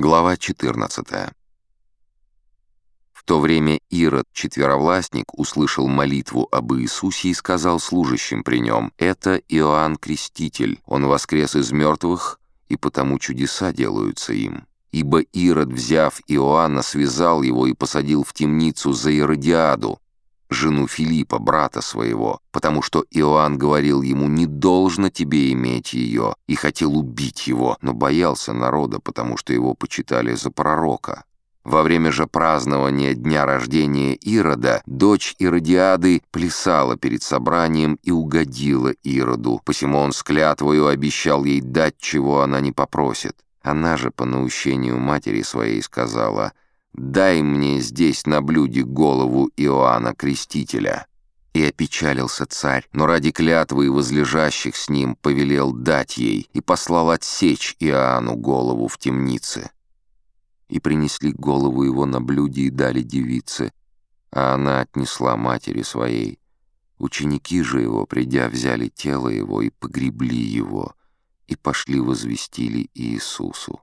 Глава 14. В то время Ирод, четверовластник, услышал молитву об Иисусе и сказал служащим при нем, «Это Иоанн Креститель, он воскрес из мертвых, и потому чудеса делаются им». Ибо Ирод, взяв Иоанна, связал его и посадил в темницу за Иродиаду, жену Филиппа, брата своего, потому что Иоанн говорил ему «не должно тебе иметь ее» и хотел убить его, но боялся народа, потому что его почитали за пророка. Во время же празднования дня рождения Ирода дочь Иродиады плясала перед собранием и угодила Ироду, посему он с клятвою обещал ей дать, чего она не попросит. Она же по наущению матери своей сказала — «Дай мне здесь на блюде голову Иоанна Крестителя». И опечалился царь, но ради клятвы и возлежащих с ним повелел дать ей и послал отсечь Иоанну голову в темнице. И принесли голову его на блюде и дали девице, а она отнесла матери своей. Ученики же его, придя, взяли тело его и погребли его, и пошли возвестили Иисусу.